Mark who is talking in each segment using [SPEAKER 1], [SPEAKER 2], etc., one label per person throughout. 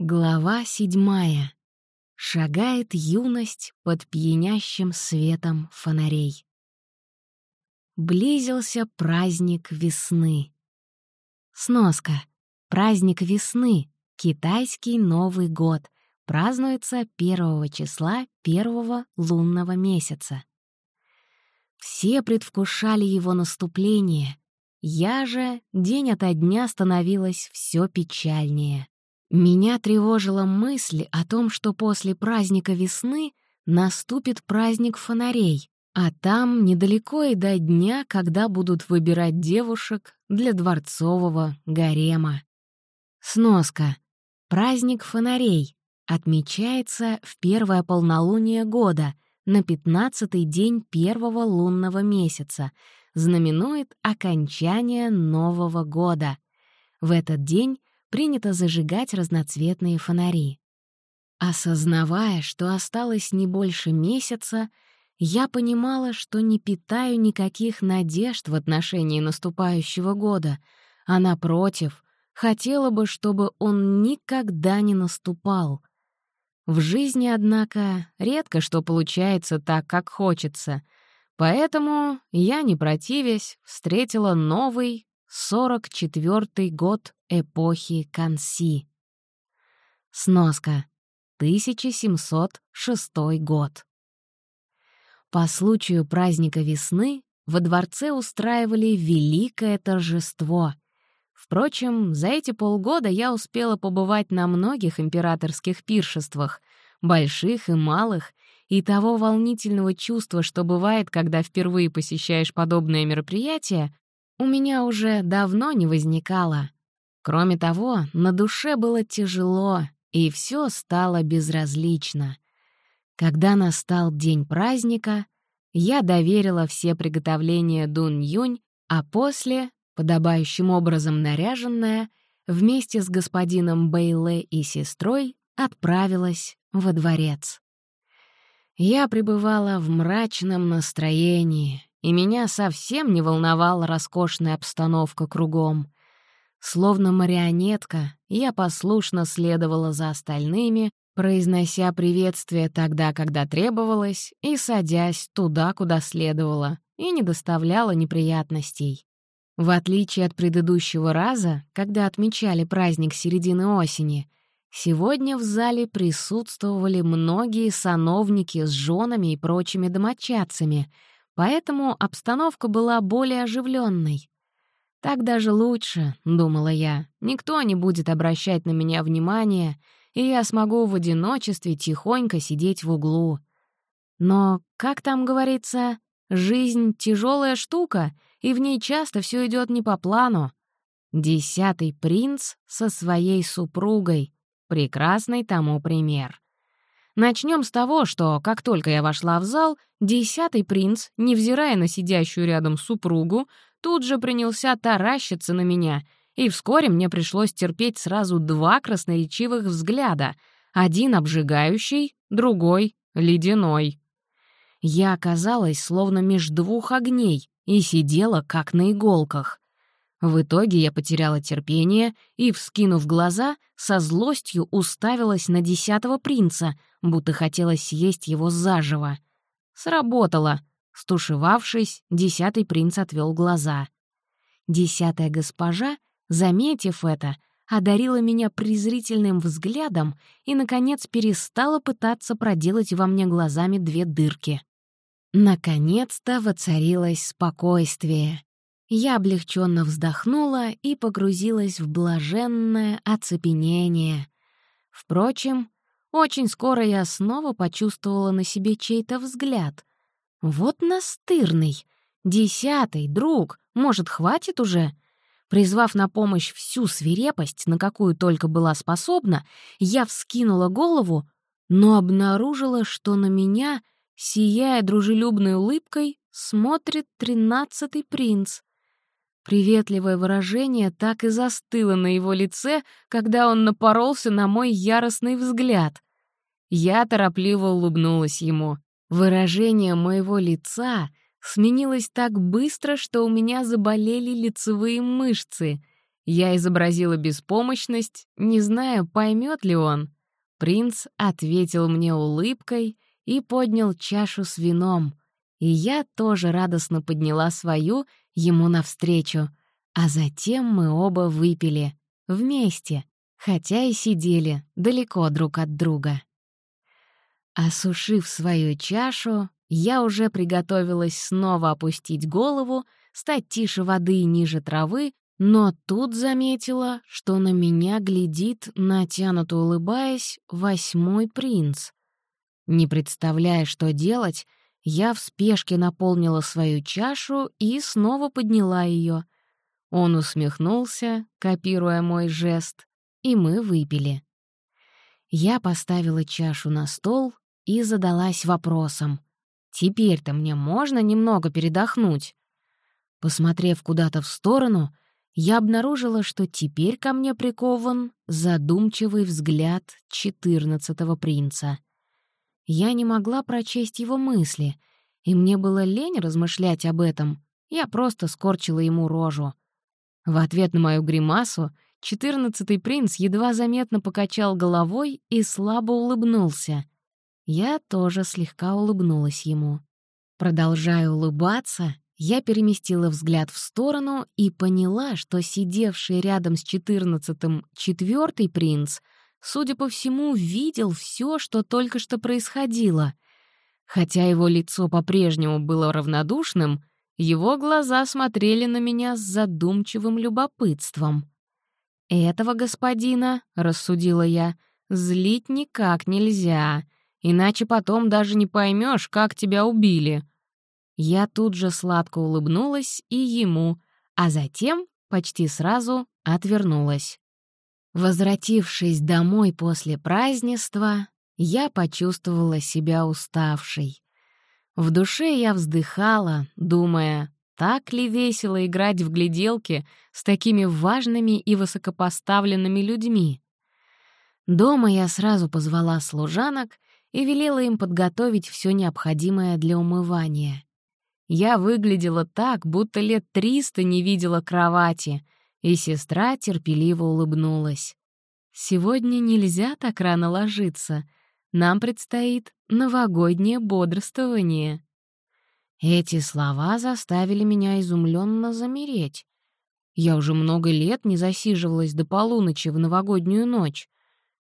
[SPEAKER 1] Глава седьмая. Шагает юность под пьянящим светом фонарей. Близился праздник весны. Сноска. Праздник весны. Китайский Новый год. Празднуется первого числа первого лунного месяца. Все предвкушали его наступление. Я же день ото дня становилась все печальнее. Меня тревожила мысль о том, что после праздника весны наступит праздник фонарей, а там недалеко и до дня, когда будут выбирать девушек для дворцового гарема. Сноска. Праздник фонарей отмечается в первое полнолуние года, на пятнадцатый день первого лунного месяца, знаменует окончание Нового года. В этот день принято зажигать разноцветные фонари. Осознавая, что осталось не больше месяца, я понимала, что не питаю никаких надежд в отношении наступающего года, а, напротив, хотела бы, чтобы он никогда не наступал. В жизни, однако, редко что получается так, как хочется, поэтому я, не противясь, встретила новый, 44-й год эпохи Канси. Сноска. 1706 год. По случаю праздника весны во дворце устраивали великое торжество. Впрочем, за эти полгода я успела побывать на многих императорских пиршествах, больших и малых, и того волнительного чувства, что бывает, когда впервые посещаешь подобное мероприятие, у меня уже давно не возникало. Кроме того, на душе было тяжело, и все стало безразлично. Когда настал день праздника, я доверила все приготовления Дун-Юнь, а после, подобающим образом наряженная, вместе с господином Бэйле и сестрой отправилась во дворец. Я пребывала в мрачном настроении, и меня совсем не волновала роскошная обстановка кругом. Словно марионетка, я послушно следовала за остальными, произнося приветствие тогда, когда требовалось, и садясь туда, куда следовало, и не доставляла неприятностей. В отличие от предыдущего раза, когда отмечали праздник середины осени, сегодня в зале присутствовали многие сановники с женами и прочими домочадцами — Поэтому обстановка была более оживленной. «Так даже лучше», — думала я. «Никто не будет обращать на меня внимания, и я смогу в одиночестве тихонько сидеть в углу». Но, как там говорится, жизнь — тяжелая штука, и в ней часто все идет не по плану. Десятый принц со своей супругой — прекрасный тому пример. Начнем с того, что, как только я вошла в зал, десятый принц, невзирая на сидящую рядом супругу, тут же принялся таращиться на меня, и вскоре мне пришлось терпеть сразу два красноречивых взгляда, один обжигающий, другой — ледяной. Я оказалась словно меж двух огней и сидела как на иголках. В итоге я потеряла терпение и, вскинув глаза, со злостью уставилась на десятого принца, будто хотела съесть его заживо. Сработало. Стушевавшись, десятый принц отвел глаза. Десятая госпожа, заметив это, одарила меня презрительным взглядом и, наконец, перестала пытаться проделать во мне глазами две дырки. Наконец-то воцарилось спокойствие. Я облегченно вздохнула и погрузилась в блаженное оцепенение. Впрочем, очень скоро я снова почувствовала на себе чей-то взгляд. Вот настырный. Десятый, друг, может, хватит уже? Призвав на помощь всю свирепость, на какую только была способна, я вскинула голову, но обнаружила, что на меня, сияя дружелюбной улыбкой, смотрит тринадцатый принц. Приветливое выражение так и застыло на его лице, когда он напоролся на мой яростный взгляд. Я торопливо улыбнулась ему. Выражение моего лица сменилось так быстро, что у меня заболели лицевые мышцы. Я изобразила беспомощность, не зная, поймет ли он. Принц ответил мне улыбкой и поднял чашу с вином, и я тоже радостно подняла свою ему навстречу, а затем мы оба выпили, вместе, хотя и сидели далеко друг от друга. Осушив свою чашу, я уже приготовилась снова опустить голову, стать тише воды и ниже травы, но тут заметила, что на меня глядит, натянуто улыбаясь, восьмой принц. Не представляя, что делать, я в спешке наполнила свою чашу и снова подняла ее. Он усмехнулся, копируя мой жест, и мы выпили. Я поставила чашу на стол и задалась вопросом. «Теперь-то мне можно немного передохнуть?» Посмотрев куда-то в сторону, я обнаружила, что теперь ко мне прикован задумчивый взгляд четырнадцатого принца. Я не могла прочесть его мысли, и мне было лень размышлять об этом. Я просто скорчила ему рожу. В ответ на мою гримасу четырнадцатый принц едва заметно покачал головой и слабо улыбнулся. Я тоже слегка улыбнулась ему. Продолжая улыбаться, я переместила взгляд в сторону и поняла, что сидевший рядом с четырнадцатым четвертый принц — судя по всему, видел все, что только что происходило. Хотя его лицо по-прежнему было равнодушным, его глаза смотрели на меня с задумчивым любопытством. «Этого господина, — рассудила я, — злить никак нельзя, иначе потом даже не поймешь, как тебя убили». Я тут же сладко улыбнулась и ему, а затем почти сразу отвернулась. Возвратившись домой после празднества, я почувствовала себя уставшей. В душе я вздыхала, думая, так ли весело играть в гляделки с такими важными и высокопоставленными людьми. Дома я сразу позвала служанок и велела им подготовить все необходимое для умывания. Я выглядела так, будто лет триста не видела кровати — и сестра терпеливо улыбнулась. «Сегодня нельзя так рано ложиться. Нам предстоит новогоднее бодрствование». Эти слова заставили меня изумленно замереть. Я уже много лет не засиживалась до полуночи в новогоднюю ночь.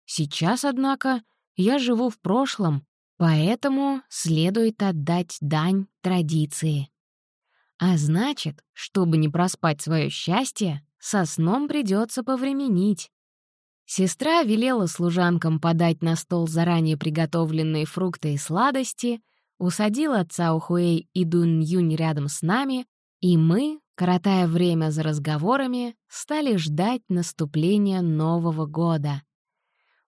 [SPEAKER 1] Сейчас, однако, я живу в прошлом, поэтому следует отдать дань традиции. А значит, чтобы не проспать свое счастье, со сном придется повременить. Сестра велела служанкам подать на стол заранее приготовленные фрукты и сладости, усадила Цао Хуэй и Дун Юнь рядом с нами, и мы, коротая время за разговорами, стали ждать наступления Нового года.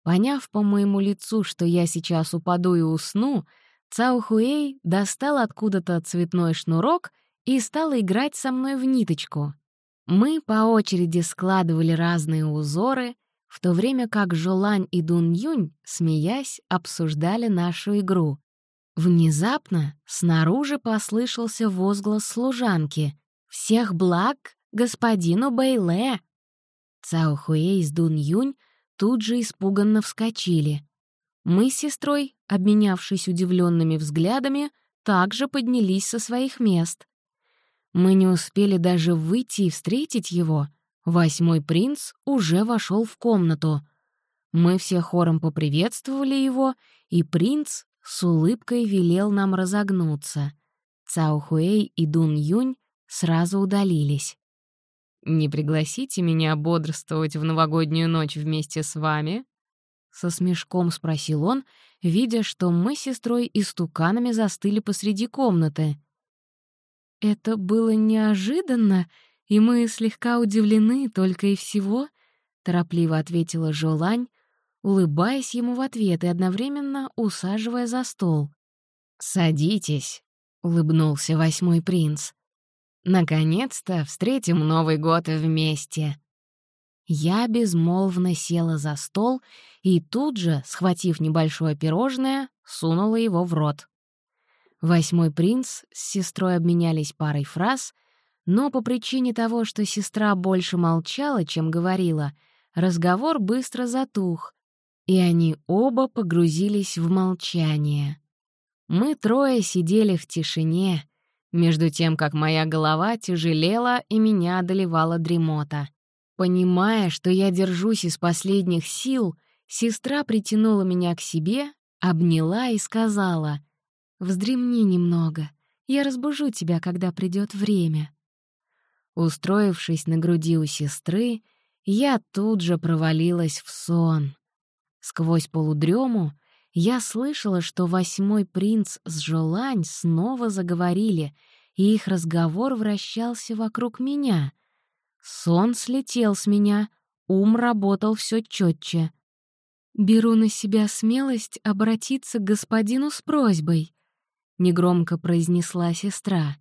[SPEAKER 1] Поняв по моему лицу, что я сейчас упаду и усну, Цао Хуэй достал откуда-то цветной шнурок и стал играть со мной в ниточку — мы по очереди складывали разные узоры, в то время как Жолань и Дун Юнь, смеясь, обсуждали нашу игру. Внезапно снаружи послышался возглас служанки. «Всех благ господину Бэйле!» Цао Хуэй с Дун Юнь тут же испуганно вскочили. Мы с сестрой, обменявшись удивленными взглядами, также поднялись со своих мест. Мы не успели даже выйти и встретить его. Восьмой принц уже вошел в комнату. Мы все хором поприветствовали его, и принц с улыбкой велел нам разогнуться. Цао Хуэй и Дун Юнь сразу удалились. «Не пригласите меня бодрствовать в новогоднюю ночь вместе с вами?» Со смешком спросил он, видя, что мы с сестрой и стуканами застыли посреди комнаты. Это было неожиданно, и мы слегка удивлены только и всего, — торопливо ответила Жолань, улыбаясь ему в ответ и одновременно усаживая за стол. «Садитесь», — улыбнулся восьмой принц. «Наконец-то встретим Новый год вместе». Я безмолвно села за стол и тут же, схватив небольшое пирожное, сунула его в рот. Восьмой принц с сестрой обменялись парой фраз, Но по причине того, что сестра больше молчала, чем говорила, разговор быстро затух, и они оба погрузились в молчание. Мы трое сидели в тишине, между тем, как моя голова тяжелела и меня одолевала дремота. Понимая, что я держусь из последних сил, сестра притянула меня к себе, обняла и сказала, «Вздремни немного, я разбужу тебя, когда придет время». Устроившись на груди у сестры, я тут же провалилась в сон. Сквозь полудрему я слышала, что восьмой принц с Жолань снова заговорили, и их разговор вращался вокруг меня. Сон слетел с меня, ум работал все четче. «Беру на себя смелость обратиться к господину с просьбой», — негромко произнесла сестра.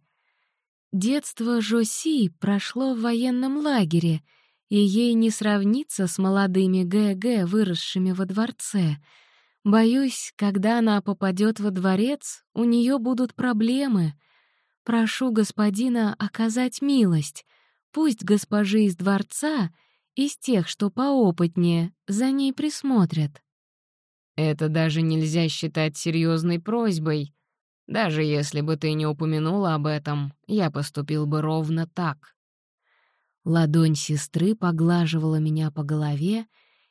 [SPEAKER 1] Детство Жоси прошло в военном лагере, и ей не сравнится с молодыми ГГ, выросшими во дворце. Боюсь, когда она попадет во дворец, у нее будут проблемы. Прошу господина оказать милость. Пусть госпожи из дворца, из тех, что поопытнее, за ней присмотрят.
[SPEAKER 2] Это даже нельзя считать серьезной просьбой, даже если бы ты не упомянула об этом, я поступил бы ровно так.
[SPEAKER 1] Ладонь сестры поглаживала меня по голове,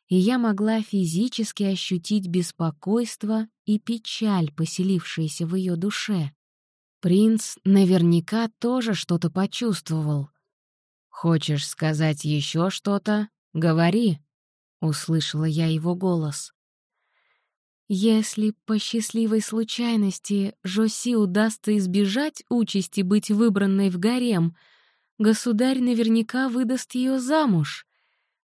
[SPEAKER 1] и я могла физически ощутить беспокойство и печаль, поселившиеся в ее душе. Принц наверняка тоже что-то почувствовал.
[SPEAKER 2] «Хочешь сказать еще что-то? Говори», — услышала я его голос.
[SPEAKER 1] Если по счастливой случайности Жоси удастся избежать участи быть выбранной в гарем, государь наверняка выдаст ее замуж.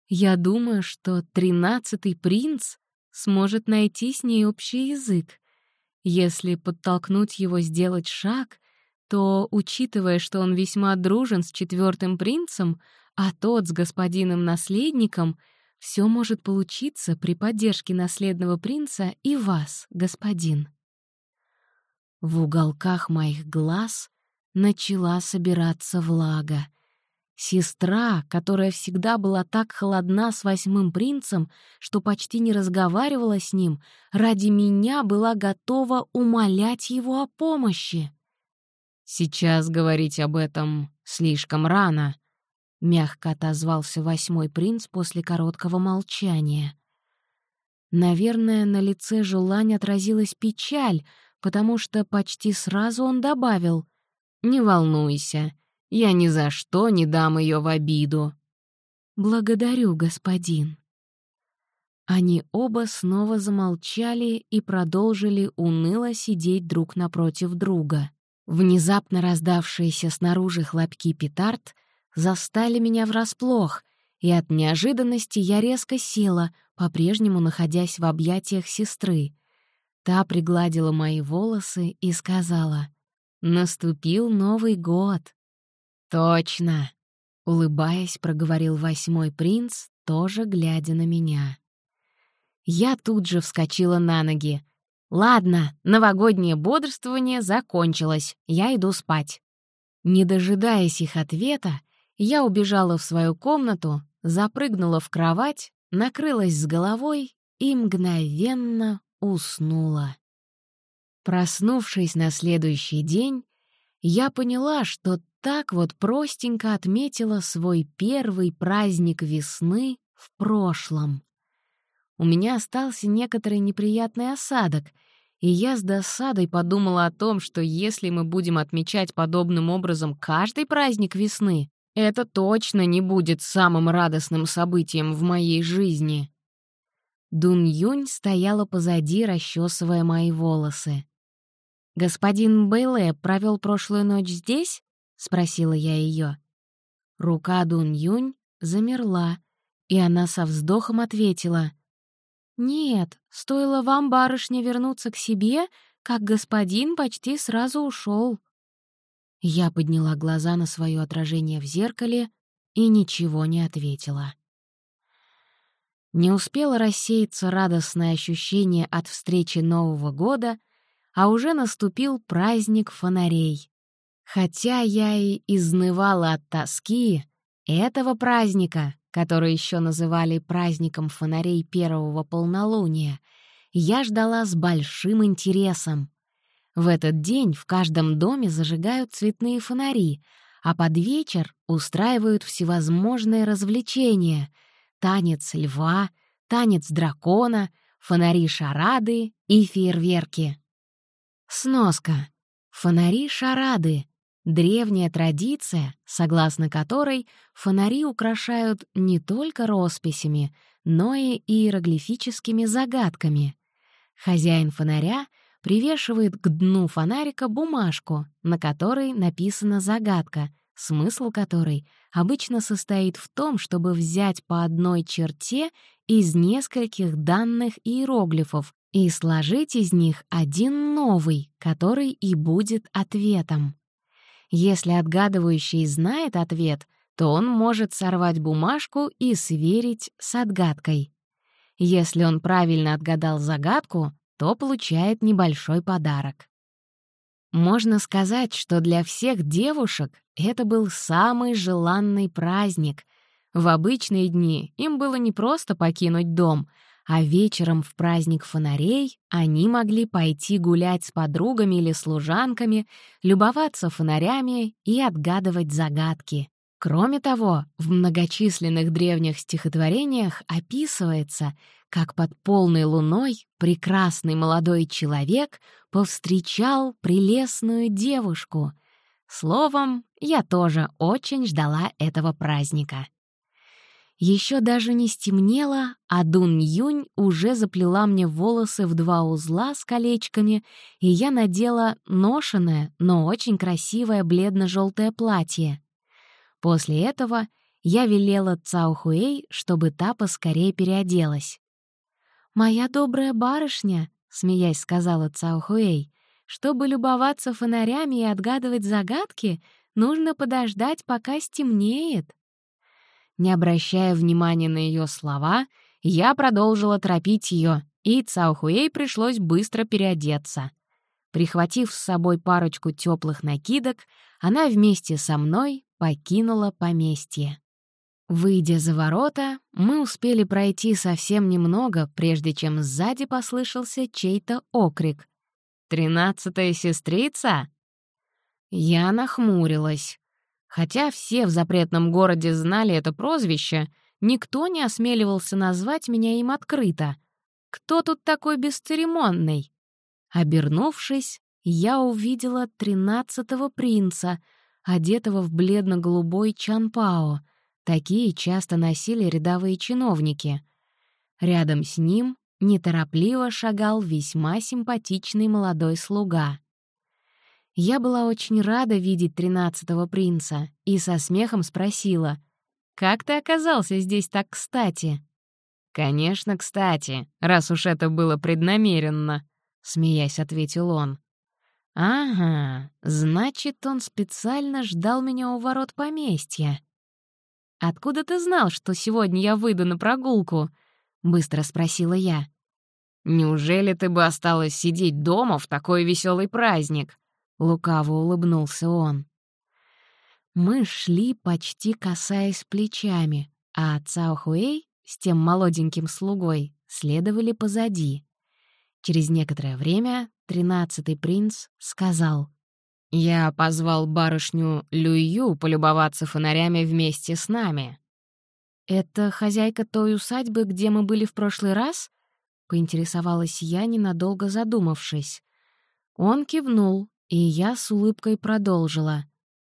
[SPEAKER 1] Я думаю, что тринадцатый принц сможет найти с ней общий язык. Если подтолкнуть его сделать шаг, то, учитывая, что он весьма дружен с четвертым принцем, а тот с господином-наследником — все может получиться при поддержке наследного принца и вас, господин. В уголках моих глаз начала собираться влага. Сестра, которая всегда была так холодна с восьмым принцем, что почти не разговаривала с ним, ради меня была готова умолять его о помощи.
[SPEAKER 2] «Сейчас говорить об этом слишком рано», — мягко отозвался восьмой принц после короткого молчания.
[SPEAKER 1] Наверное, на лице Жулань отразилась печаль, потому что почти сразу он добавил
[SPEAKER 2] «Не волнуйся, я ни за что не дам ее в обиду».
[SPEAKER 1] «Благодарю, господин». Они оба снова замолчали и продолжили уныло сидеть друг напротив друга. Внезапно раздавшиеся снаружи хлопки петард — застали меня врасплох, и от неожиданности я резко села, по-прежнему находясь в объятиях сестры. Та пригладила мои волосы и сказала, «Наступил Новый год».
[SPEAKER 2] «Точно», —
[SPEAKER 1] улыбаясь, проговорил восьмой принц, тоже глядя на меня. Я тут же вскочила на ноги. «Ладно, новогоднее бодрствование закончилось, я иду спать». Не дожидаясь их ответа, я убежала в свою комнату, запрыгнула в кровать, накрылась с головой и мгновенно уснула. Проснувшись на следующий день, я поняла, что так вот простенько отметила свой первый праздник весны в прошлом. У меня остался некоторый неприятный осадок, и я с досадой подумала о том, что если мы будем отмечать подобным образом каждый праздник весны, это точно не будет самым радостным событием в моей жизни. Дун Юнь стояла позади, расчесывая мои волосы. «Господин Бэйлэ провел прошлую ночь здесь?» — спросила я ее. Рука Дун Юнь замерла, и она со вздохом ответила. «Нет, стоило вам, барышня, вернуться к себе, как господин почти сразу ушел. Я подняла глаза на свое отражение в зеркале и ничего не ответила. Не успело рассеяться радостное ощущение от встречи Нового года, а уже наступил праздник фонарей. Хотя я и изнывала от тоски, этого праздника, который еще называли праздником фонарей первого полнолуния, я ждала с большим интересом. В этот день в каждом доме зажигают цветные фонари, а под вечер устраивают всевозможные развлечения — танец льва, танец дракона, фонари-шарады и фейерверки. Сноска. Фонари-шарады — древняя традиция, согласно которой фонари украшают не только росписями, но и иероглифическими загадками. Хозяин фонаря привешивает к дну фонарика бумажку, на которой написана загадка, смысл которой обычно состоит в том, чтобы взять по одной черте из нескольких данных иероглифов и сложить из них один новый, который и будет ответом. Если отгадывающий знает ответ, то он может сорвать бумажку и сверить с отгадкой. Если он правильно отгадал загадку, то получает небольшой подарок. Можно сказать, что для всех девушек это был самый желанный праздник. В обычные дни им было не просто покинуть дом — а вечером в праздник фонарей они могли пойти гулять с подругами или служанками, любоваться фонарями и отгадывать загадки. Кроме того, в многочисленных древних стихотворениях описывается, как под полной луной прекрасный молодой человек повстречал прелестную девушку. Словом, я тоже очень ждала этого праздника. Еще даже не стемнело, а Дун Юнь уже заплела мне волосы в два узла с колечками, и я надела ношенное, но очень красивое бледно-желтое платье. После этого я велела Цао Хуэй, чтобы та поскорее переоделась. «Моя добрая барышня», — смеясь сказала Цао Хуэй, «чтобы любоваться фонарями и отгадывать загадки, нужно подождать, пока стемнеет». Не обращая внимания на ее слова, я продолжила торопить ее, и Цаохуэй пришлось быстро переодеться. Прихватив с собой парочку теплых накидок, она вместе со мной покинула поместье. Выйдя за ворота, мы успели пройти совсем немного, прежде чем сзади послышался чей-то окрик. «Тринадцатая сестрица?» Я нахмурилась. Хотя все в запретном городе знали это прозвище, никто не осмеливался назвать меня им открыто. Кто тут такой бесцеремонный? Обернувшись, я увидела тринадцатого принца, одетого в бледно-голубой чанпао. Такие часто носили рядовые чиновники. Рядом с ним неторопливо шагал весьма симпатичный молодой слуга. Я была очень рада видеть тринадцатого принца и со смехом спросила, «Как ты оказался здесь так кстати?» «Конечно, кстати, раз уж это было преднамеренно», — смеясь ответил он. «Ага, значит, он специально ждал меня у ворот поместья». «Откуда ты знал, что сегодня я выйду на прогулку?» — быстро спросила я. «Неужели ты бы осталась сидеть дома в такой веселый праздник?» — лукаво улыбнулся он. Мы шли, почти касаясь плечами, а Цао Хуэй с тем молоденьким слугой следовали позади. Через некоторое время тринадцатый принц сказал, «Я позвал барышню Люю полюбоваться фонарями вместе с нами». «Это хозяйка той усадьбы, где мы были в прошлый раз?» — поинтересовалась я, ненадолго задумавшись. Он кивнул, и я с улыбкой продолжила.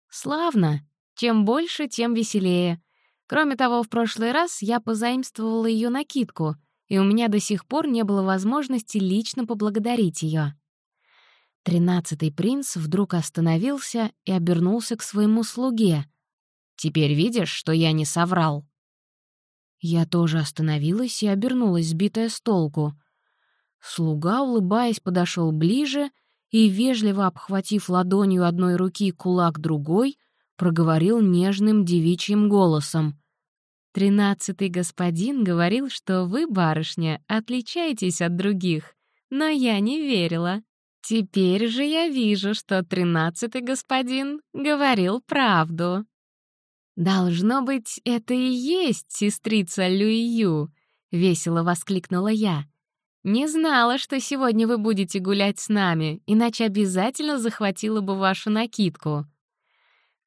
[SPEAKER 1] «Славно! Чем больше, тем веселее. Кроме того, в прошлый раз я позаимствовала ее накидку, и у меня до сих пор не было возможности лично поблагодарить ее. Тринадцатый принц вдруг остановился и обернулся к своему слуге. «Теперь видишь, что я не соврал?» Я тоже остановилась и обернулась, сбитая с толку. Слуга, улыбаясь, подошел ближе — и, вежливо обхватив ладонью одной руки кулак другой, проговорил нежным девичьим голосом. «Тринадцатый господин говорил, что вы, барышня, отличаетесь от других, но я не верила. Теперь же я вижу, что тринадцатый господин говорил правду. Должно быть, это и есть сестрица Люию, весело воскликнула я. Не знала, что сегодня вы будете гулять с нами, иначе обязательно захватила бы вашу накидку.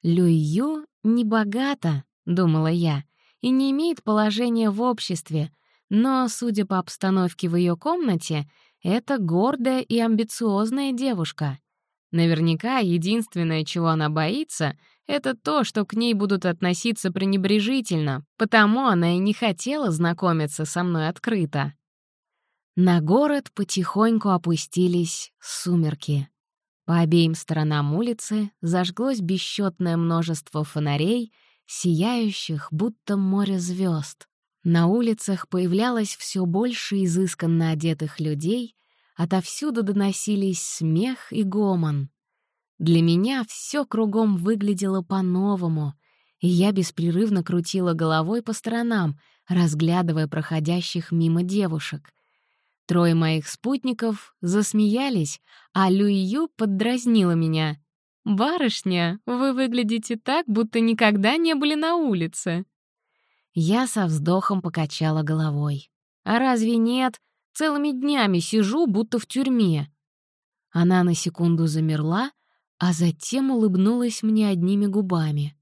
[SPEAKER 1] Люию не богата, думала я, и не имеет положения в обществе, но, судя по обстановке в ее комнате, это гордая и амбициозная девушка. Наверняка единственное, чего она боится, это то, что к ней будут относиться пренебрежительно, потому она и не хотела знакомиться со мной открыто. На город потихоньку опустились сумерки. По обеим сторонам улицы зажглось бесчетное множество фонарей, сияющих, будто море звезд. На улицах появлялось все больше изысканно одетых людей, отовсюду доносились смех и гомон. Для меня все кругом выглядело по-новому, и я беспрерывно крутила головой по сторонам, разглядывая проходящих мимо девушек. Трое моих спутников засмеялись, а Люию поддразнила меня. «Барышня, вы выглядите так, будто никогда не были на улице». Я со вздохом покачала головой. «А разве нет? Целыми днями сижу, будто в тюрьме». Она на секунду замерла, а затем улыбнулась мне одними губами.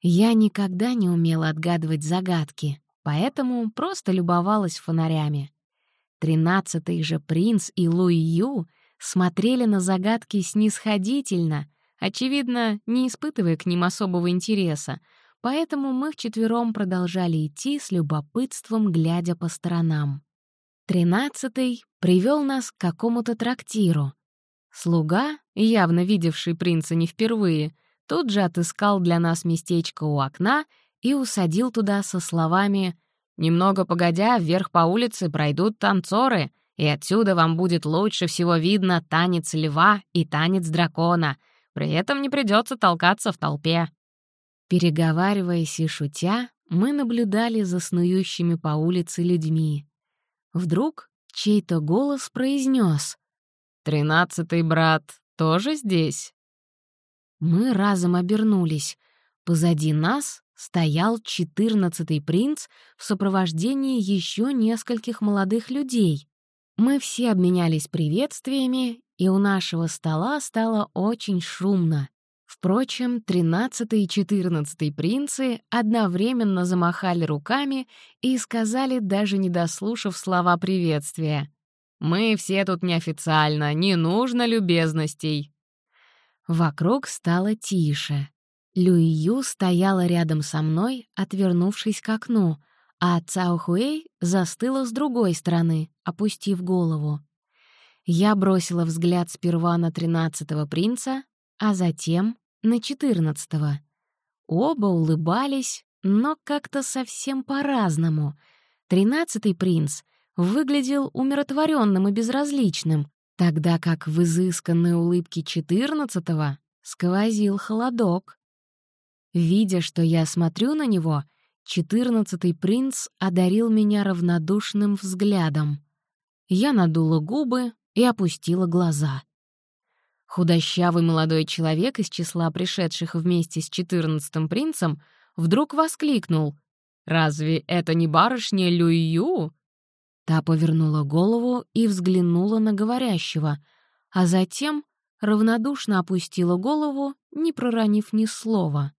[SPEAKER 1] Я никогда не умела отгадывать загадки, поэтому просто любовалась фонарями. Тринадцатый же принц и Луи Ю смотрели на загадки снисходительно, очевидно, не испытывая к ним особого интереса, Поэтому мы вчетвером продолжали идти с любопытством, глядя по сторонам. Тринадцатый привел нас к какому-то трактиру. Слуга, явно видевший принца не впервые, тут же отыскал для нас местечко у окна и усадил туда со словами «Немного погодя, вверх по улице пройдут танцоры, и отсюда вам будет лучше всего видно танец льва и танец дракона. При этом не придется толкаться в толпе». Переговариваясь и шутя, мы наблюдали за снующими по улице людьми. Вдруг чей-то голос произнес: «Тринадцатый брат тоже здесь?» Мы разом обернулись. Позади нас стоял четырнадцатый принц в сопровождении еще нескольких молодых людей. Мы все обменялись приветствиями, и у нашего стола стало очень шумно. Впрочем, тринадцатый и четырнадцатый принцы одновременно замахали руками и сказали, даже не дослушав слова приветствия. «Мы все тут неофициально, не нужно любезностей». Вокруг стало тише. Люию стояла рядом со мной, отвернувшись к окну, а Цаохуэй застыла с другой стороны, опустив голову. Я бросила взгляд сперва на тринадцатого принца, а затем на четырнадцатого. Оба улыбались, но как-то совсем по-разному. Тринадцатый принц выглядел умиротворенным и безразличным, тогда как в изысканной улыбке четырнадцатого сквозил холодок. Видя, что я смотрю на него, четырнадцатый принц одарил меня равнодушным взглядом. Я надула губы и опустила глаза. Худощавый молодой человек из числа пришедших вместе с четырнадцатым принцем вдруг воскликнул. «Разве это не барышня Люю?» Та повернула голову и взглянула на говорящего, а затем равнодушно опустила голову, не проронив ни слова.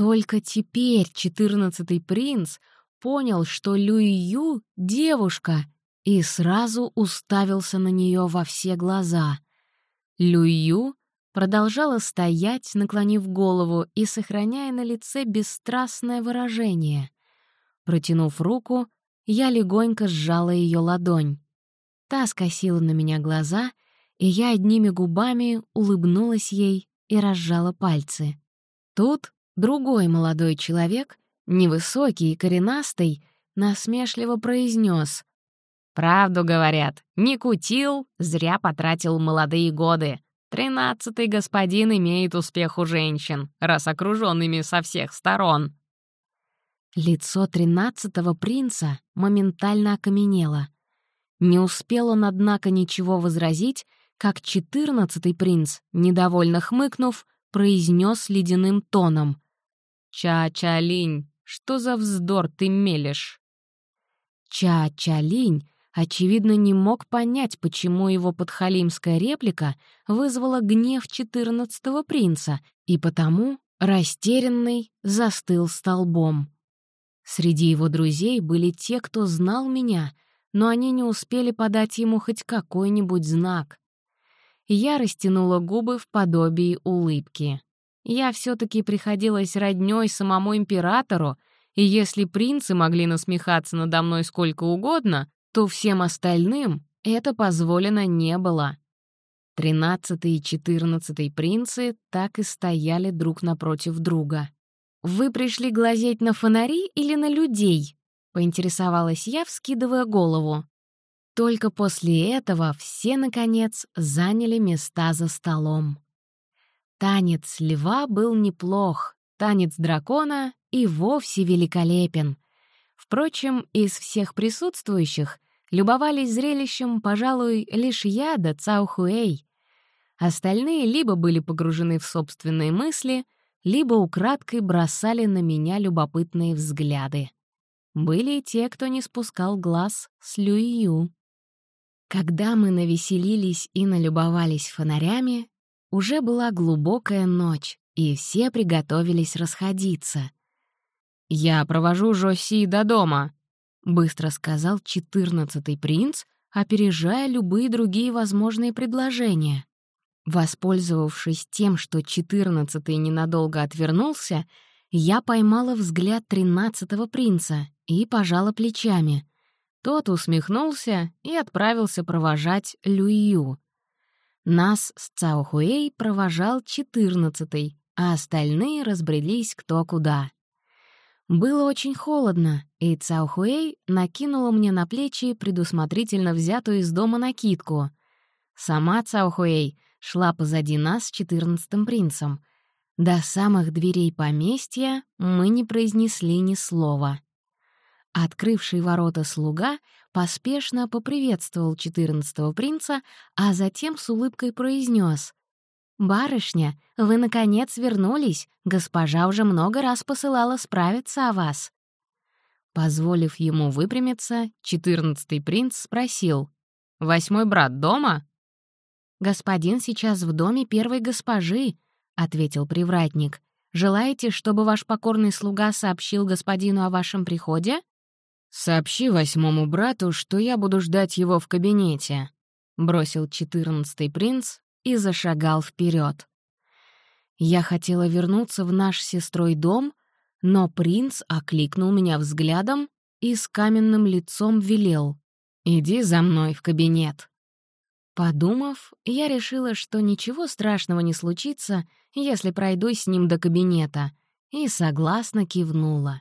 [SPEAKER 1] Только теперь четырнадцатый принц понял, что Люю — девушка, и сразу уставился на нее во все глаза — Люю продолжала стоять, наклонив голову и сохраняя на лице бесстрастное выражение. Протянув руку, я легонько сжала ее ладонь. Та скосила на меня глаза, и я одними губами улыбнулась ей и разжала пальцы. Тут другой молодой человек, невысокий и коренастый, насмешливо произнес: Правду говорят, не кутил, зря потратил молодые годы. Тринадцатый господин имеет успех у женщин, раз окруженными со всех сторон. Лицо тринадцатого принца моментально окаменело. Не успел он, однако, ничего возразить, как четырнадцатый принц, недовольно хмыкнув, произнес ледяным тоном.
[SPEAKER 2] «Ча-ча-линь, что за вздор ты мелешь?»
[SPEAKER 1] Ча-ча-линь, очевидно, не мог понять, почему его подхалимская реплика вызвала гнев четырнадцатого принца, и потому, растерянный, застыл столбом. Среди его друзей были те, кто знал меня, но они не успели подать ему хоть какой-нибудь знак. Я растянула губы в подобии улыбки. Я все таки приходилась роднёй самому императору, и если принцы могли насмехаться надо мной сколько угодно, то всем остальным это позволено не было. Тринадцатый и четырнадцатый принцы так и стояли друг напротив друга. «Вы пришли глазеть на фонари или на людей?» — поинтересовалась я, вскидывая голову. Только после этого все, наконец, заняли места за столом. Танец льва был неплох, танец дракона и вовсе великолепен. Впрочем, из всех присутствующих любовались зрелищем, пожалуй, лишь я да Цао Хуэй. Остальные либо были погружены в собственные мысли, либо украдкой бросали на меня любопытные взгляды. Были и те, кто не спускал глаз с Люию. Когда мы навеселились и налюбовались фонарями, уже была глубокая ночь, и все приготовились расходиться.
[SPEAKER 2] «Я провожу Жоси до дома», — быстро сказал четырнадцатый принц, опережая любые другие возможные предложения. Воспользовавшись тем, что четырнадцатый ненадолго отвернулся, я поймала взгляд тринадцатого принца и пожала плечами. Тот усмехнулся и отправился провожать Люию. Нас с Цаохуэй провожал четырнадцатый, а остальные разбрелись кто куда. Было очень холодно, и Цаохуэй накинула мне на плечи предусмотрительно взятую из дома накидку. Сама Цаохуэй шла позади нас с четырнадцатым принцем. До самых дверей поместья мы не произнесли ни слова. Открывший ворота слуга поспешно поприветствовал четырнадцатого принца, а затем с улыбкой произнес: «Барышня, вы, наконец, вернулись. Госпожа уже много раз посылала справиться о вас». Позволив ему выпрямиться, четырнадцатый принц спросил. «Восьмой брат дома?» «Господин сейчас в доме первой госпожи», — ответил привратник. «Желаете, чтобы ваш покорный слуга сообщил господину о вашем приходе?» «Сообщи восьмому брату, что я буду ждать его в кабинете», — бросил четырнадцатый принц и зашагал вперед.
[SPEAKER 1] Я хотела вернуться в наш сестрой дом, но принц окликнул меня взглядом и с каменным лицом велел «Иди за мной в кабинет». Подумав, я решила, что ничего страшного не случится, если пройдусь с ним до кабинета, и согласно кивнула.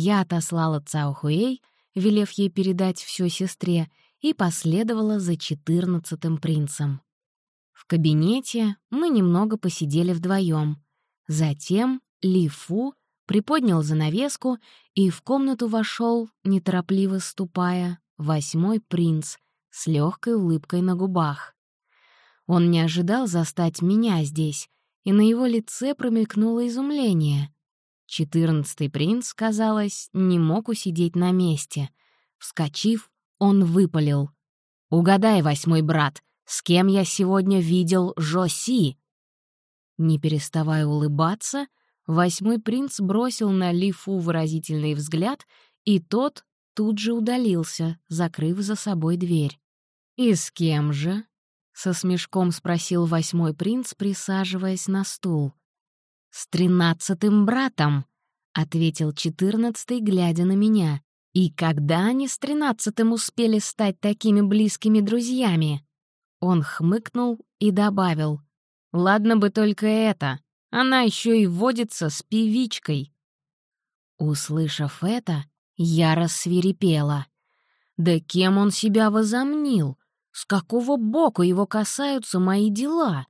[SPEAKER 1] Я отослала Цаохуэй, велев ей передать все сестре, и последовала за четырнадцатым принцем. В кабинете мы немного посидели вдвоем. Затем Ли Фу приподнял занавеску, и в комнату вошел, неторопливо ступая, восьмой принц с легкой улыбкой на губах. Он не ожидал застать меня здесь, и на его лице промелькнуло изумление. Четырнадцатый принц, казалось, не мог усидеть на месте. Вскочив, он выпалил. «Угадай, восьмой брат, с кем я сегодня видел Жоси?» Не переставая улыбаться, восьмой принц бросил на Лифу выразительный взгляд, и тот тут же удалился, закрыв за собой дверь. «И с кем же?» — со смешком спросил восьмой принц, присаживаясь на стул. «С тринадцатым братом», — ответил четырнадцатый, глядя на меня. «И когда они с тринадцатым успели стать такими близкими друзьями?» Он хмыкнул и добавил. «Ладно бы только это. Она еще и водится с певичкой». Услышав это, я рассверепела. Да кем он себя возомнил? С какого боку его касаются мои дела?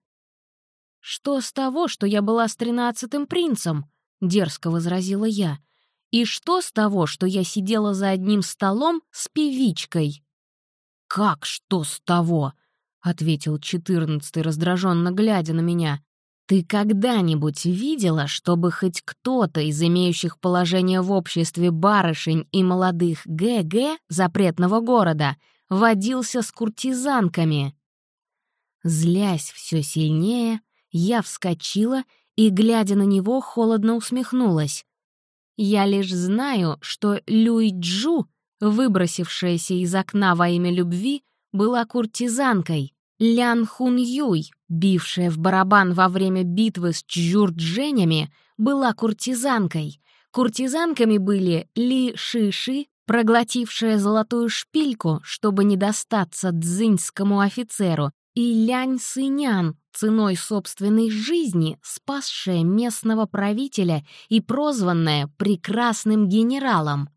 [SPEAKER 1] «Что с того, что я была с тринадцатым принцем?» — дерзко возразила я. «И что с того, что я сидела за одним столом с певичкой?» «Как что с того?»
[SPEAKER 2] — ответил четырнадцатый, раздраженно глядя на меня. «Ты когда-нибудь видела, чтобы хоть кто-то из имеющих положение в обществе барышень и молодых ГГ запретного города водился с куртизанками?» Злясь все сильнее, я вскочила и, глядя на него, холодно усмехнулась. Я лишь знаю, что Люй Джу, выбросившаяся из окна во имя любви, была куртизанкой. Лян Хун Юй, бившая в барабан во время битвы с чжурдженями, была куртизанкой. Куртизанками были Ли Шиши, проглотившая золотую шпильку, чтобы не достаться дзиньскому офицеру, и Лянь Сынян, ценой собственной жизни спасшая местного правителя и прозванная прекрасным генералом.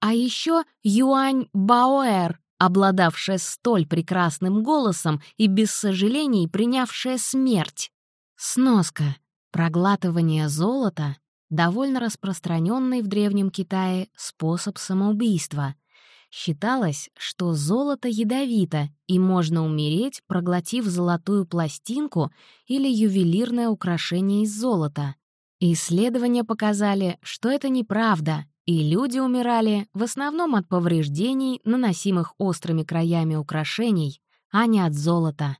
[SPEAKER 2] А еще Юань Баоэр, обладавшая столь прекрасным голосом и без сожалений принявшая смерть. Сноска. Проглатывание золота — довольно распространенный в Древнем Китае способ самоубийства — Считалось, что золото ядовито, и можно умереть, проглотив золотую пластинку или ювелирное украшение из золота. Исследования показали, что это неправда, и люди умирали в основном от повреждений, наносимых острыми краями украшений, а не от золота.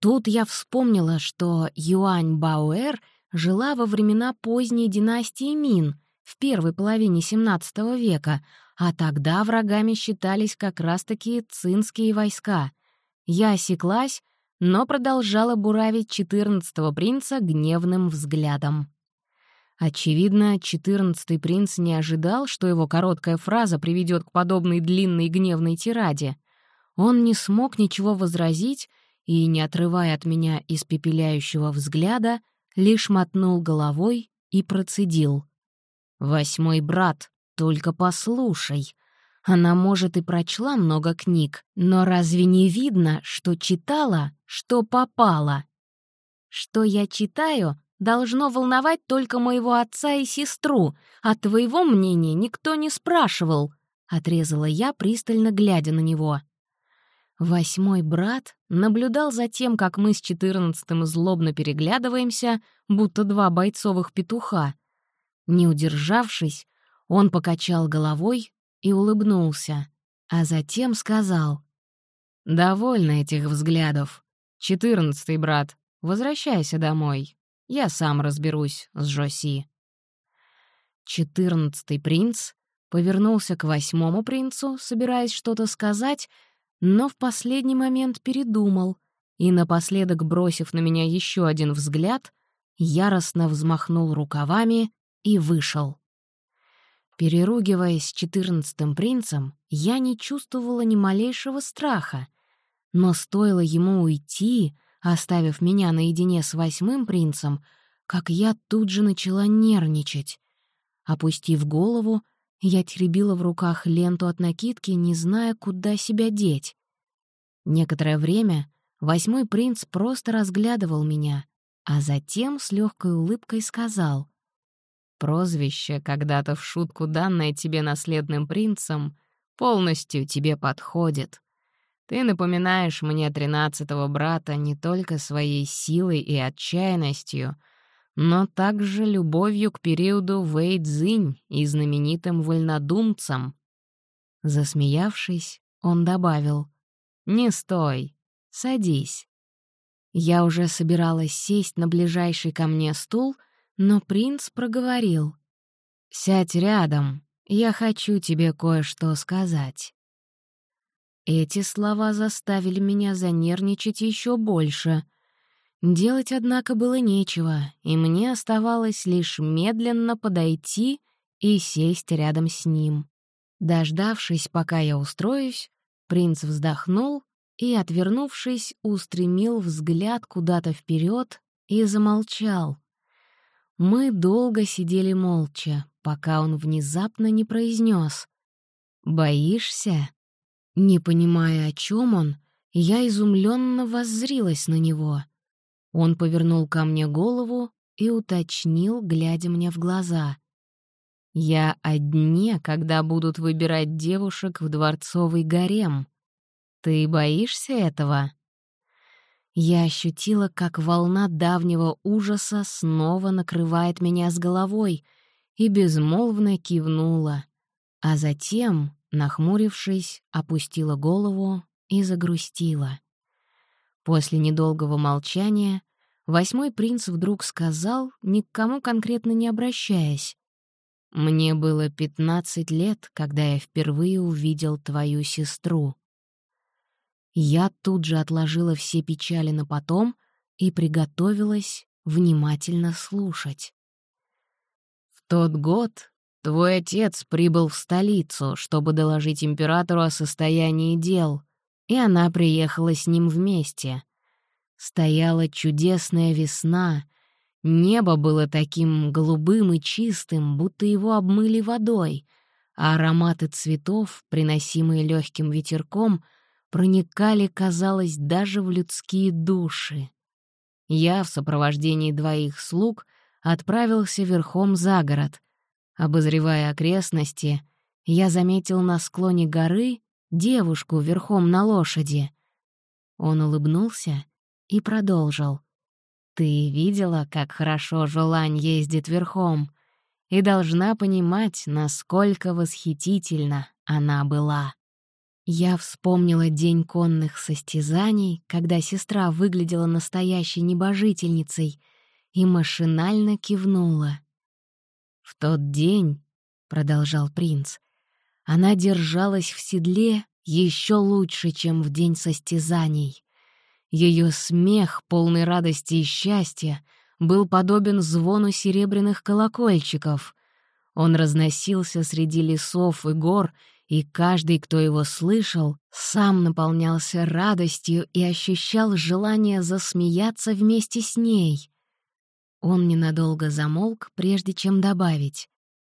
[SPEAKER 2] Тут я вспомнила, что Юань Бауэр жила во времена поздней династии Мин, в первой половине XVII века, а тогда врагами считались как раз-таки цинские войска. Я осеклась, но продолжала буравить четырнадцатого принца гневным взглядом. Очевидно, четырнадцатый принц не ожидал, что его короткая фраза приведет к подобной длинной гневной тираде. Он не смог ничего возразить и, не отрывая от меня испепеляющего взгляда, лишь мотнул головой и процедил. «Восьмой брат, только послушай. Она, может, и прочла много книг, но разве не видно, что читала, что попала? Что я читаю, должно волновать только моего отца и сестру, а твоего мнения никто не спрашивал», — отрезала я, пристально глядя на него. Восьмой брат наблюдал за тем, как мы с четырнадцатым злобно переглядываемся, будто два бойцовых петуха. Не удержавшись, он покачал головой и улыбнулся, а затем сказал. «Довольно этих взглядов. Четырнадцатый брат, возвращайся домой. Я сам разберусь с Жоси». Четырнадцатый принц повернулся к восьмому принцу, собираясь что-то сказать, но в последний момент передумал и, напоследок бросив на меня еще один взгляд, яростно взмахнул рукавами и вышел. Переругиваясь с четырнадцатым принцем, я не чувствовала ни малейшего страха. Но стоило ему уйти, оставив меня наедине с восьмым принцем, как я тут же начала нервничать. Опустив голову, я теребила в руках ленту от накидки, не зная, куда себя деть. Некоторое время восьмой принц просто разглядывал меня, а затем с легкой улыбкой сказал Прозвище, когда-то в шутку данное тебе наследным принцем, полностью тебе подходит. Ты напоминаешь мне тринадцатого брата не только своей силой и отчаянностью, но также любовью к периоду Вэйдзинь и знаменитым вольнодумцам. Засмеявшись, он добавил, «Не стой, садись». Я уже собиралась сесть на ближайший ко мне стул — но принц проговорил. «Сядь рядом, я хочу тебе кое-что сказать». Эти слова заставили меня занервничать еще больше. Делать, однако, было нечего, и мне оставалось лишь медленно подойти и сесть рядом с ним. Дождавшись, пока я устроюсь, принц вздохнул и, отвернувшись, устремил взгляд куда-то вперед и замолчал. Мы долго сидели молча, пока он внезапно не произнес: «Боишься?» Не понимая, о чем он, я изумленно воззрилась на него. Он повернул ко мне голову и уточнил, глядя мне в глаза. «Я о дне, когда будут выбирать девушек в дворцовый гарем. Ты боишься этого?»
[SPEAKER 1] Я ощутила, как волна давнего ужаса снова накрывает меня с головой, и безмолвно кивнула, а затем, нахмурившись, опустила голову и загрустила. После недолгого молчания восьмой принц вдруг сказал, ни к кому конкретно не обращаясь, «Мне было пятнадцать лет, когда я впервые увидел твою сестру». Я тут же отложила все печали на потом и приготовилась внимательно слушать. В тот год твой отец прибыл в столицу, чтобы доложить императору о состоянии дел, и она приехала с ним вместе. Стояла чудесная весна, небо было таким голубым и чистым, будто его обмыли водой, а ароматы цветов, приносимые легким ветерком — проникали, казалось, даже в людские души. Я в сопровождении двоих слуг отправился верхом за город. Обозревая окрестности, я заметил на склоне горы девушку верхом на лошади. Он улыбнулся и продолжил. «Ты видела, как хорошо Жолань ездит верхом, и должна понимать, насколько восхитительно она была». Я вспомнила день конных состязаний, когда сестра выглядела настоящей небожительницей, и машинально кивнула. «В тот день», — продолжал принц, — «она держалась в седле еще лучше, чем в день состязаний. Ее смех, полный радости и счастья, был подобен звону серебряных колокольчиков. Он разносился среди лесов и гор — и каждый, кто его слышал, сам наполнялся радостью и ощущал желание засмеяться вместе с ней. Он ненадолго замолк, прежде чем добавить.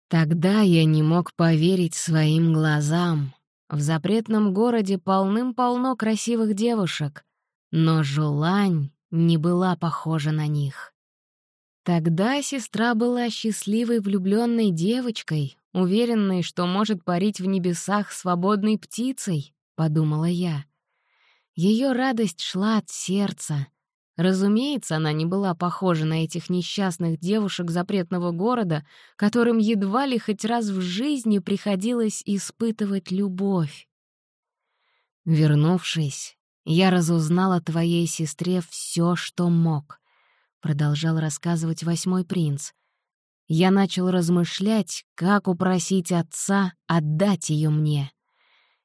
[SPEAKER 1] «Тогда я не мог поверить своим глазам. В запретном городе полным-полно красивых девушек, но Жулань не была похожа на них. Тогда сестра была счастливой влюбленной девочкой, уверенной, что может парить в небесах свободной птицей, — подумала я. Ее радость шла от сердца. Разумеется, она не была похожа на этих несчастных девушек запретного города, которым едва ли хоть раз в жизни приходилось испытывать любовь. Вернувшись, я разузнал о твоей сестре все, что мог, — продолжал рассказывать восьмой принц — я начал размышлять, как упросить отца отдать ее мне.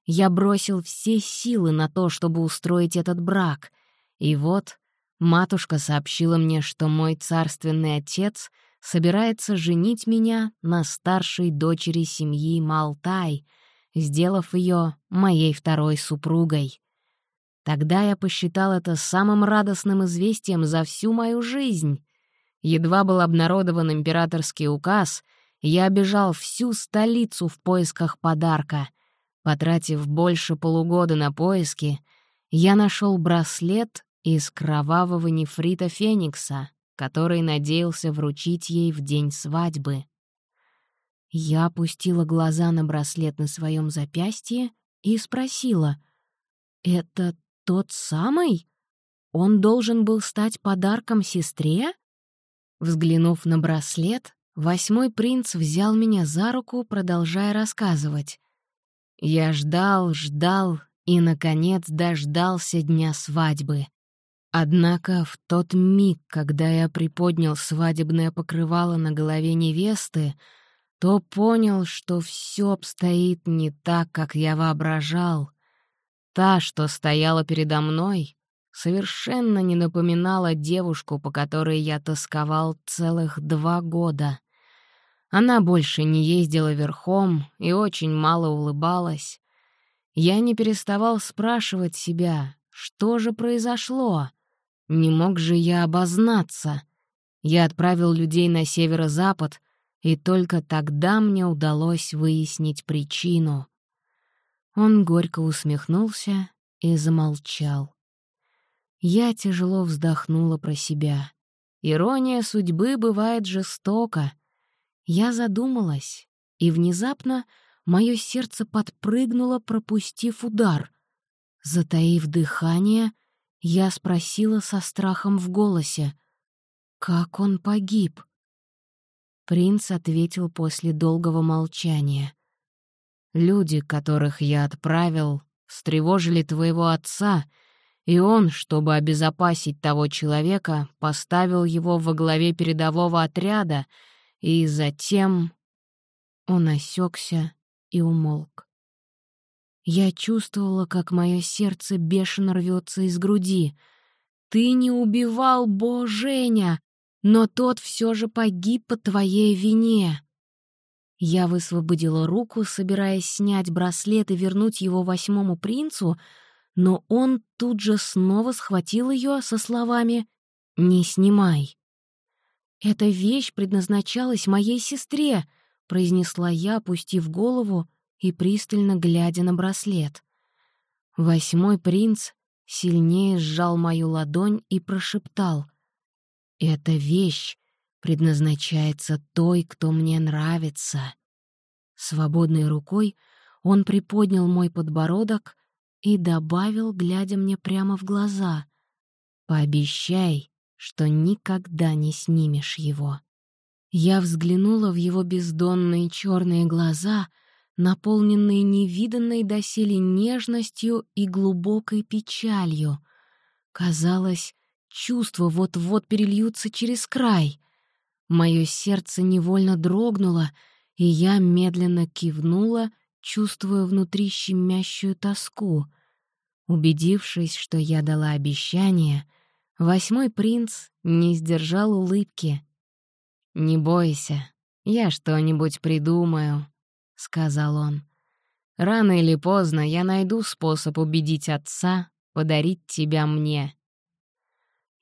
[SPEAKER 1] Я бросил все силы на то, чтобы устроить этот брак. И вот матушка сообщила мне, что мой царственный отец собирается женить меня на старшей дочери семьи Малтай, сделав ее моей второй супругой. Тогда я посчитал это самым радостным известием за всю мою жизнь. Едва был обнародован императорский указ, я обежал всю столицу в поисках подарка. Потратив больше полугода на поиски, я нашел браслет из кровавого нефрита Феникса, который надеялся вручить ей в день свадьбы. Я опустила глаза на браслет на своем запястье и спросила, «Это тот самый? Он должен был стать подарком сестре?» Взглянув на браслет, восьмой принц взял меня за руку, продолжая рассказывать. Я ждал, ждал и, наконец, дождался дня свадьбы. Однако в тот миг, когда я приподнял свадебное покрывало на голове невесты, то понял, что все обстоит не так, как я воображал. Та, что стояла передо мной, совершенно не напоминала девушку, по которой я тосковал целых два года. Она больше не ездила верхом и очень мало улыбалась. Я не переставал спрашивать себя, что же произошло? Не мог же я обознаться. Я отправил людей на северо-запад, и только тогда мне удалось выяснить причину. Он горько усмехнулся и замолчал. Я тяжело вздохнула про себя. Ирония судьбы бывает жестока. Я задумалась, и внезапно мое сердце подпрыгнуло, пропустив удар. Затаив дыхание,
[SPEAKER 2] я спросила со страхом в голосе, «Как он погиб?» Принц ответил после долгого молчания. «Люди, которых я отправил, встревожили твоего отца, и он, чтобы обезопасить того человека, поставил его во главе передового отряда, и затем...» Он осекся и умолк. Я чувствовала, как мое сердце бешено рвется из груди. «Ты не убивал Бо Женя, но тот все же погиб по твоей вине». Я высвободила руку, собираясь снять браслет и вернуть его восьмому принцу, но он тут же снова схватил ее со словами «Не снимай». «Эта вещь предназначалась моей сестре», — произнесла я, опустив голову, — и пристально глядя на браслет. Восьмой принц сильнее сжал мою ладонь и прошептал. «Эта вещь предназначается той, кто мне нравится». Свободной рукой он приподнял мой подбородок и добавил, глядя мне прямо в глаза. «Пообещай, что никогда не снимешь его». Я взглянула в его бездонные черные глаза — наполненные невиданной доселе нежностью и глубокой печалью. Казалось, чувства вот-вот перельются через край. Мое сердце невольно дрогнуло, и я медленно кивнула, чувствуя внутри щемящую тоску. Убедившись, что я дала обещание, восьмой принц не сдержал улыбки. «Не бойся, я что-нибудь придумаю», — сказал он. «Рано или поздно я найду способ убедить отца подарить тебя мне».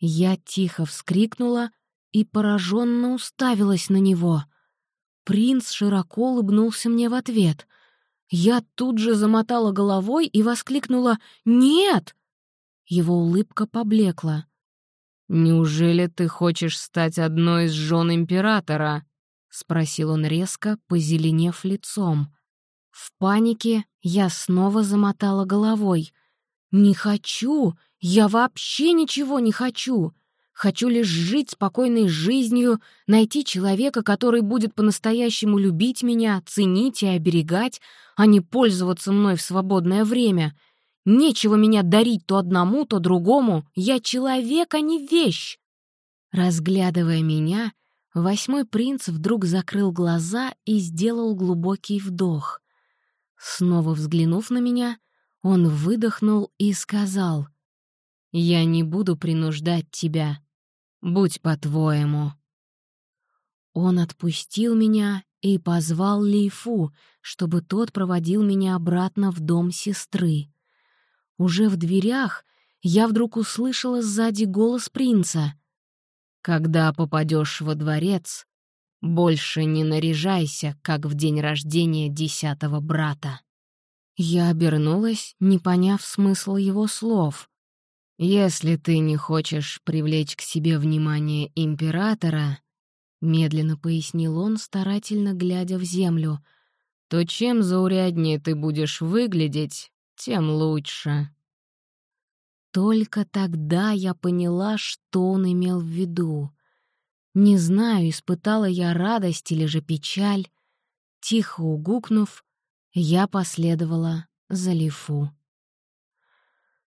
[SPEAKER 2] Я тихо вскрикнула и пораженно уставилась на него. Принц широко улыбнулся мне в ответ. Я тут же замотала головой и воскликнула «Нет!». Его улыбка поблекла. «Неужели ты хочешь стать одной из жен императора?» — спросил он резко, позеленев лицом. В панике я снова замотала головой. «Не хочу! Я вообще ничего не хочу! Хочу лишь жить спокойной жизнью, найти человека, который будет по-настоящему любить меня, ценить и оберегать, а не пользоваться мной в свободное время. Нечего меня дарить то одному, то другому. Я человек, а не вещь!» Разглядывая меня, Восьмой принц вдруг закрыл глаза и сделал глубокий вдох. Снова взглянув на меня, он выдохнул и сказал, «Я не буду принуждать тебя. Будь по-твоему». Он отпустил меня и позвал Лейфу, чтобы тот проводил меня обратно в дом сестры. Уже в дверях я вдруг услышала сзади голос принца. Когда попадешь во дворец, больше не наряжайся, как в день рождения десятого брата. Я обернулась, не поняв смысл его слов. «Если ты не хочешь привлечь к себе внимание императора», — медленно пояснил он, старательно глядя в землю, «то чем зауряднее ты будешь выглядеть, тем лучше». Только тогда я поняла, что он имел в виду. Не знаю, испытала я радость или же печаль. Тихо угукнув, я последовала за Лифу.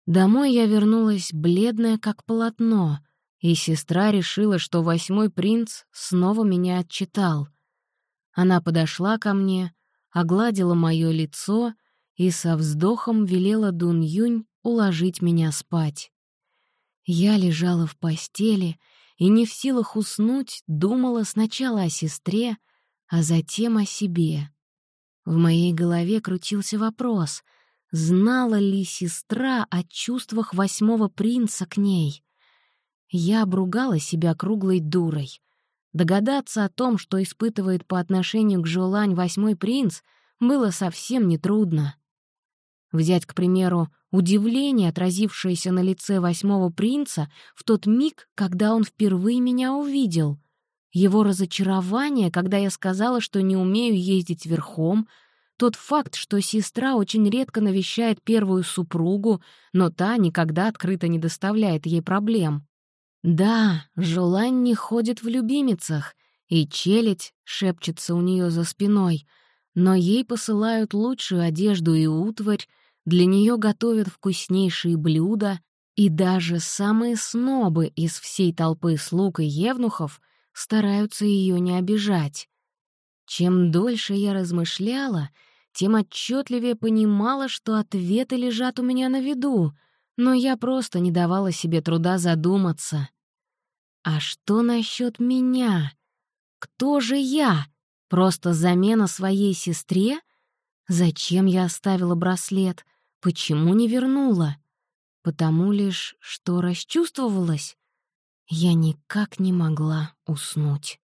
[SPEAKER 2] Домой я вернулась бледная, как полотно, и сестра решила, что восьмой принц снова меня отчитал. Она подошла ко мне, огладила мое лицо и со вздохом велела Дун Юнь уложить меня спать. Я лежала в постели и не в силах уснуть, думала сначала о сестре, а затем о себе. В моей голове крутился вопрос, знала ли сестра о чувствах восьмого принца к ней. Я обругала себя круглой дурой. Догадаться о том, что испытывает по отношению к Жолань восьмой принц, было совсем нетрудно. Взять, к примеру, удивление, отразившееся на лице восьмого принца в тот миг, когда он впервые меня увидел, его разочарование, когда я сказала, что не умею ездить верхом,
[SPEAKER 1] Тот факт, что сестра очень редко навещает первую супругу, но та никогда открыто не доставляет ей проблем. Да, желание ходит в любимицах, и челядь шепчется у нее за спиной, но ей посылают лучшую одежду и утварь, для нее готовят вкуснейшие блюда, и даже самые снобы из всей толпы слуг и евнухов стараются ее не обижать. Чем дольше я размышляла, тем отчетливее понимала, что ответы лежат у меня на виду, но я просто не давала себе труда задуматься. А что насчет меня? Кто же я? Просто замена своей сестре? Зачем я оставила браслет? Почему не вернула? потому лишь, что расчувствовалась, я никак не могла уснуть.